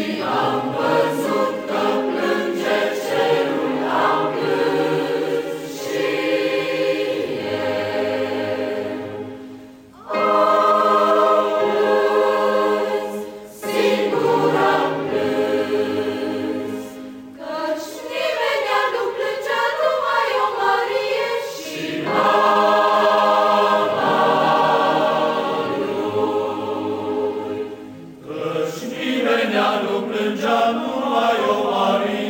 be nu plângea, nu la eu.